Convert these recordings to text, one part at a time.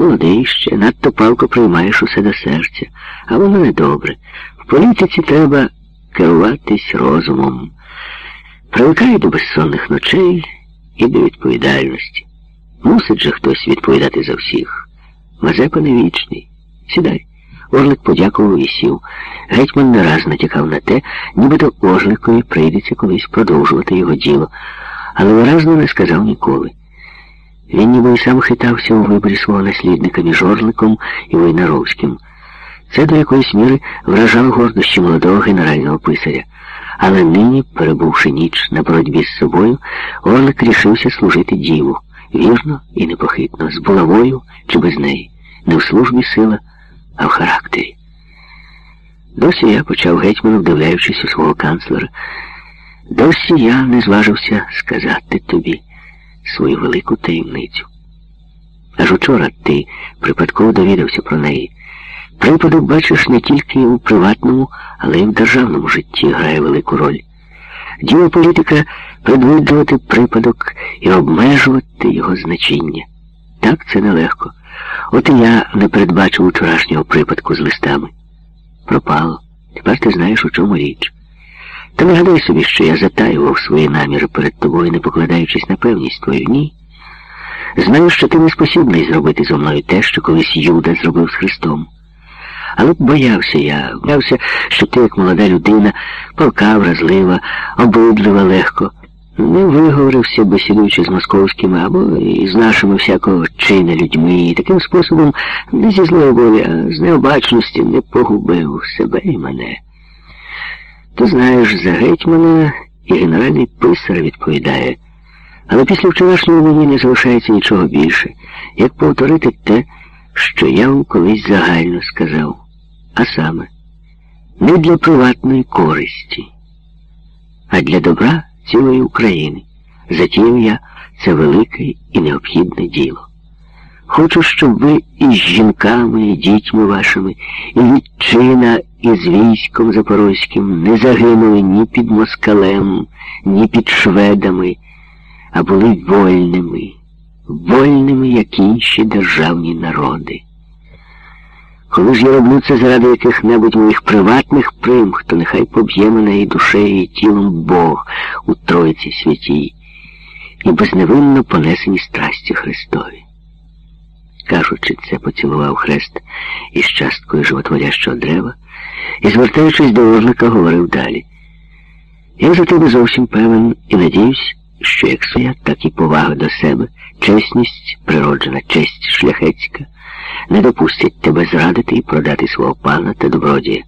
Молодий ще, надто палко приймаєш усе до серця, а воно недобре. В політиці треба керуватись розумом. Привикай до безсонних ночей і до відповідальності. Мусить же хтось відповідати за всіх. Мазепа не вічний. Сідай. Орлик подякував і сів. Гетьман не раз натякав на те, нібито Орликові прийдеться колись продовжувати його діло, але виразно не сказав ніколи. Він ніби й сам хитався у виборі свого наслідника між Орликом і Войнаровським. Це до якоїсь міри вражало гордощі молодого генерального писаря. Але нині, перебувши ніч на боротьбі з собою, Орлик рішився служити діву, вірно і непохитно, з булавою чи без неї, не в службі сила, а в характері. Досі я почав гетьману, вдивляючись у свого канцлера. Досі я не зважився сказати тобі свою велику таємницю. Аж учора ти припадково довідався про неї. Припадок, бачиш, не тільки у приватному, але й в державному житті грає велику роль. Діло політика предвиджувати припадок і обмежувати його значення. Так це нелегко. От і я не передбачив вчорашнього припадку з листами. Пропало. Тепер ти знаєш, у чому річ. Та не гадай собі, що я затаював свої наміри перед тобою, не покладаючись на певність твою. Ні. Знаю, що ти не спосібний зробити зо мною те, що колись Юда зробив з Христом. Але боявся я, боявся, що ти, як молода людина, полка, вразлива, обидлива легко, не виговорився, бесідуючи з московськими або і з нашими всякого чина людьми, і таким способом не зі злої волі, а з необачності не погубив себе і мене. Ти знаєш, за гетьмана і генеральний писар відповідає. Але після вчорашньої мені не залишається нічого більше, як повторити те, що я вам колись загально сказав. А саме, не для приватної користі, а для добра цілої України. Затіяв я це велике і необхідне діло. Хочу, щоб ви із жінками, і дітьми вашими, і відчина, і з військом запорозьким не загинули ні під москалем, ні під шведами, а були вольними, вольними, як інші державні народи. Коли ж я роблю це заради яких-небудь моїх приватних примх, то нехай поб'є мене і душею, і тілом Бог у Тройці святій, і безневинно понесені страсті Христові. Кажучи, це поцілував хрест із часткою животворящого дерева і, звертаючись до Орлика, говорив далі. Я за тебе зовсім певен і надіюсь, що як своя, так і повага до себе, чесність, природжена честь шляхетська, не допустять тебе зрадити і продати свого пана та добродія.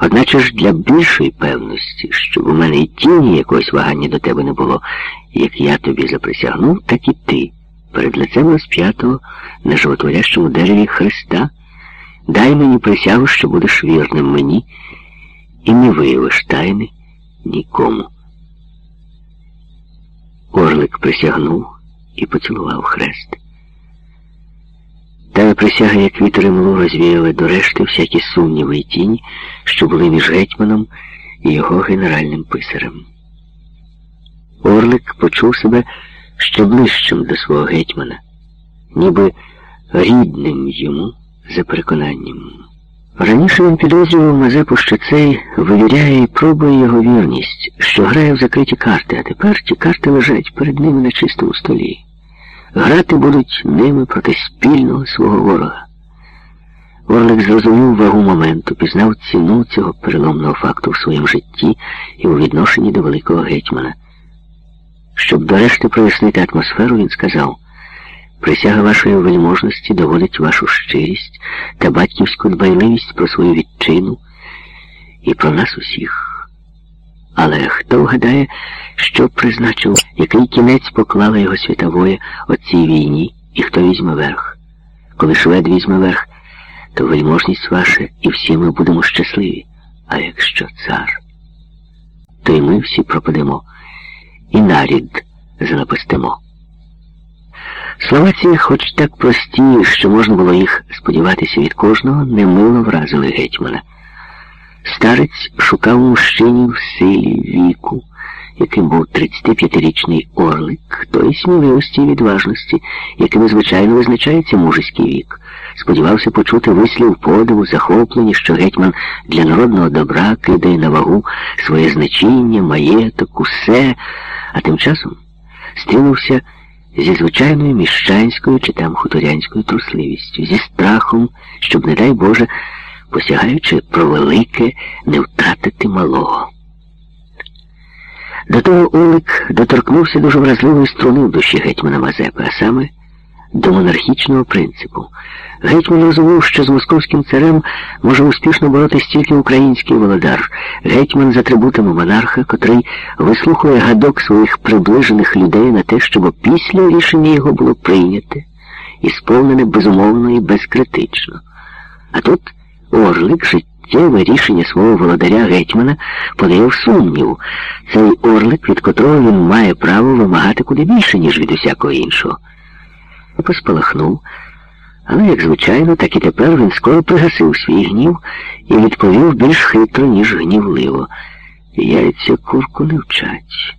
Одначе ж для більшої певності, щоб у мене і тіні якогось вагання до тебе не було, як я тобі заприсягнув, так і ти, перед лицем розп'ятого на животворящому дереві Христа, дай мені присягу, що будеш вірним мені і не виявиш тайни нікому. Орлик присягнув і поцілував хрест. Та присяга, як вітер і млу, розвіяли до решти всякі сумніви й тіні, що були між гетьманом і його генеральним писарем. Орлик почув себе ще ближчим до свого гетьмана, ніби рідним йому за переконанням. Раніше він підозрював Мазепу, що цей вивіряє і пробує його вірність, що грає в закриті карти, а тепер ті карти лежать перед ними на чистому столі. Грати будуть ними проти спільного свого ворога. Орлик зрозумів вагу моменту, пізнав ціну цього переломного факту в своєму житті і у відношенні до великого гетьмана. Щоб дорешти прояснити атмосферу, він сказав присяга вашої вельможності доводить вашу щирість та батьківську дбайливість про свою відчину і про нас усіх. Але хто вгадає, що призначив, який кінець поклала його світовоє оцій війні, і хто візьме верх? Коли швед візьме верх, то вельможність ваша, і всі ми будемо щасливі. А якщо цар, то й ми всі пропадемо, і нарід занапастимо. Слова ці, хоч так прості, що можна було їх сподіватися від кожного, немило вразили гетьмана. Старець шукав мужчині в силі, віку, яким був 35-річний орлик, тої сміливості і відважності, якими звичайно визначається мужеський вік. Сподівався почути вислів подиву, захоплення, що гетьман для народного добра кидає на вагу своє значіння, маєток, усе, а тим часом стрінувся зі звичайною міщанською чи там хуторянською трусливістю, зі страхом, щоб, не дай Боже, посягаючи про велике, не втратити малого. До того Олик доторкнувся дуже вразливої струни в душі гетьмана Мазепи, а саме до монархічного принципу. Гетьман розумів, що з московським царем може успішно боротися тільки український володар, гетьман з атрибутами монарха, котрий вислухує гадок своїх приближених людей на те, щоб після рішення його було прийняте і сповнене безумовно і безкритично. А тут Орлик життєве рішення свого володаря гетьмана подає в сумнів. Цей орлик, від котрого він має право вимагати куди більше, ніж від усякого іншого. Поспалахнув, але, як звичайно, так і тепер він скоро пригасив свій гнів і відповів більш хитро, ніж гнівливо. Яйця курку не вчать.